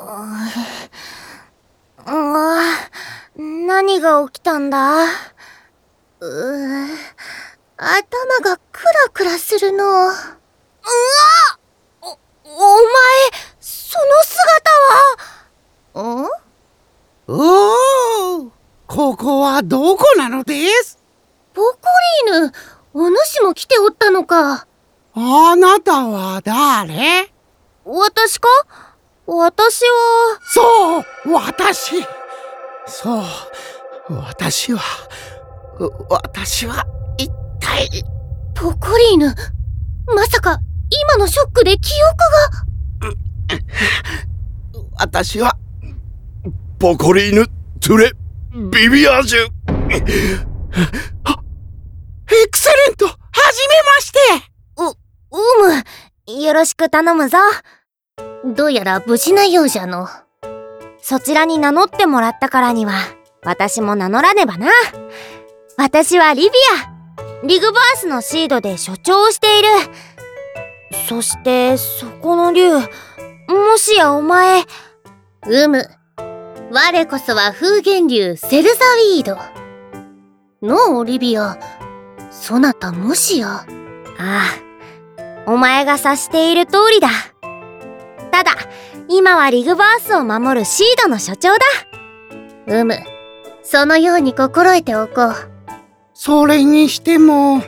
うわ何が起きたんだ？うー頭がクラクラするの。うわお、お前、その姿は、んおおここはどこなのです？ポコリーヌ、お主も来ておったのか。あなたは誰？私か？私は。そう私。そう私は。私は一体。ポコリーヌ。まさか今のショックで記憶が。私はポコリーヌ・トゥレ・ビビアージュエクセレントはじめまして。う、うむ。よろしく頼むぞどうやら無事なようじゃの。そちらに名乗ってもらったからには、私も名乗らねばな。私はリビアリグバースのシードで所長をしている。そして、そこの竜、もしやお前、うむ。我こそは風源竜セルザウィード。のオリビア、そなたもしや。ああ、お前が察している通りだ。ただ、今はリグバースを守るシードの所長だ。うむ。そのように心得ておこう。それにしても、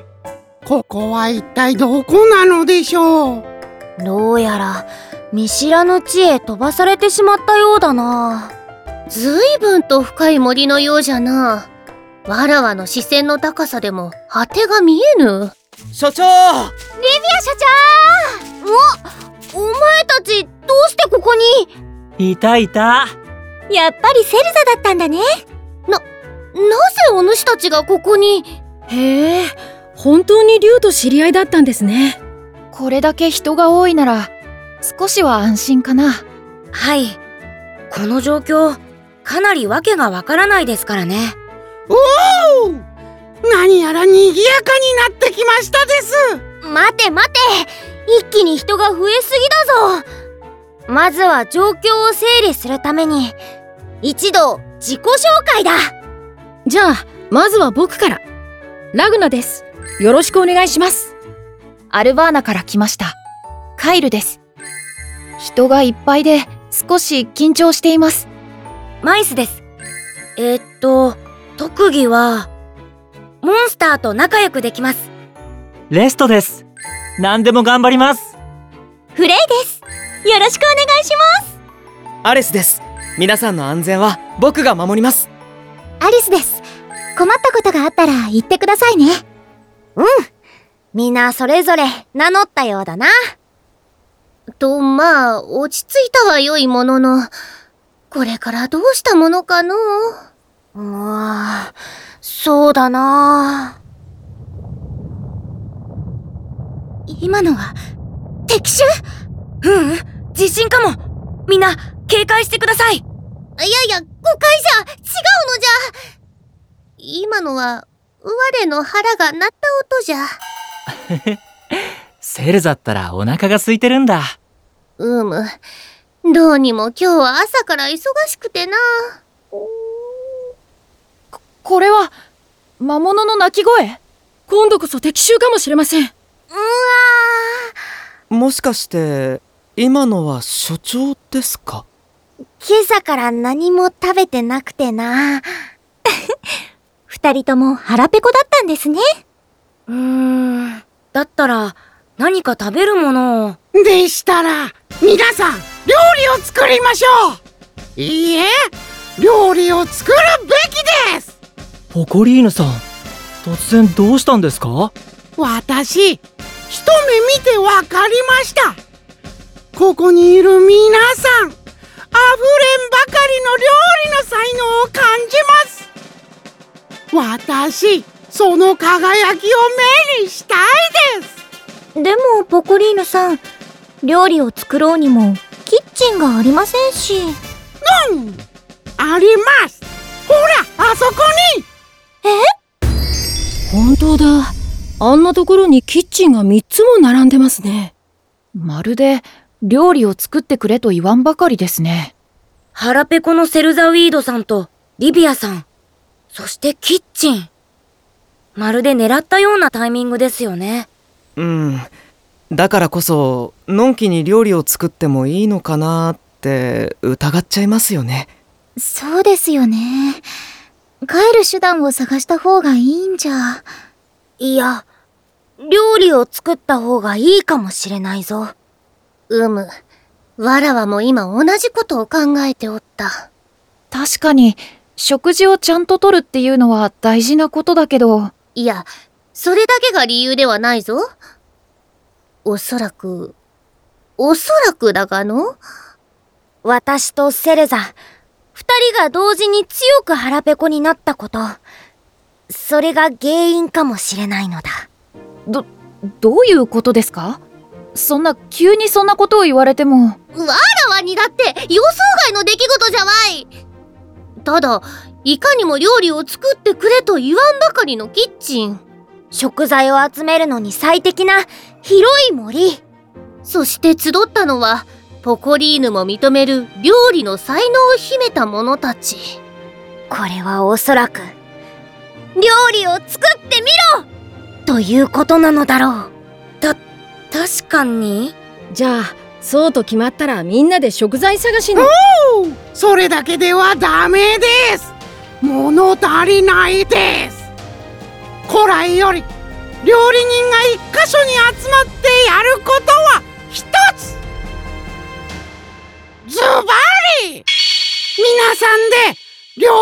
ここは一体どこなのでしょう？どうやら、見知らぬ地へ飛ばされてしまったようだな。ずいぶんと深い森のようじゃな。わらわの視線の高さでも果てが見えぬ。所長リビア所長おお前たちどうしてここに？いたいた。やっぱりセルザだったんだね。な、なぜお主たちがここに？へえ本当に竜と知り合いだったんですね。これだけ人が多いなら少しは安心かな。はい。この状況かなり訳がわからないですからね。おお！何やら賑やかになってきましたです。待て待て。一気に人が増えすぎだぞまずは状況を整理するために一度自己紹介だ。じゃあまずは僕から。ラグナです。よろしくお願いします。アルバーナから来ました。カイルです。人がいっぱいで少し緊張しています。マイスです。えー、っと特技はモンスターと仲良くできます。レストです。何でも頑張ります。フレイですよろしくお願いします。アレスです。皆さんの安全は僕が守ります。アリスです。困ったことがあったら言ってくださいね。うん。みんなそれぞれ名乗ったようだな。とまあ落ち着いたは良いもののこれからどうしたものかの。うわそうだな。今のは敵襲ううん地震かも。みんな警戒してください。いやいや誤解じゃ。違うのじゃ。今のは我の腹が鳴った音じゃ。セルザったらお腹が空いてるんだ。うむ。どうにも今日は朝から忙しくてな。ここれは魔物の鳴き声？今度こそ敵襲かもしれません。うわもしかして今のは所長ですか？今朝から何も食べてなくてな。二人とも腹ペコだったんですね。うーん。だったら何か食べるものを。でしたら皆さん料理を作りましょう。いいえ料理を作るべきです。ポコリーヌさん突然どうしたんですか？私一目見てわかりましたここにいる皆さんあふれんばかりの料理の才能を感じます。私その輝きを目にしたいです。でもポコリーヌさん料理を作ろうにもキッチンがありませんし。うんあります。ほらあそこに。え？本当だ。あんなところにキッチンが3つも並んでますね。まるで料理を作ってくれと言わんばかりですね腹ペコのセルザウィードさんとリビアさん、そしてキッチン。まるで狙ったようなタイミングですよね。うんだからこそのんきに料理を作ってもいいのかなって疑っちゃいますよねそうですよね。帰る手段を探した方がいいんじゃ。いや、料理を作った方がいいかもしれないぞ。うむ。わらわも今同じことを考えておった。確かに、食事をちゃんととるっていうのは大事なことだけど、いや、それだけが理由ではないぞ。おそらく、おそらくだがの？私とセレザ、二人が同時に強く腹ペコになったこと、それが原因かもしれないのだ。どういうことですか？そんな、急にそんなことを言われても、わらわにだって予想外の出来事じゃわいただ、いかにも料理を作ってくれと言わんばかりのキッチン。食材を集めるのに最適な広い森。そして集ったのは、ポコリーヌも認める料理の才能を秘めた者たち。これはおそらく、料理を作ってみろということなのだろう。た、確かに。じゃあそうと決まったらみんなで食材探しに。それだけではダメです。物足りないです。古来より料理人が一箇所に集まってやることは一つ。ズバリ！皆さんで料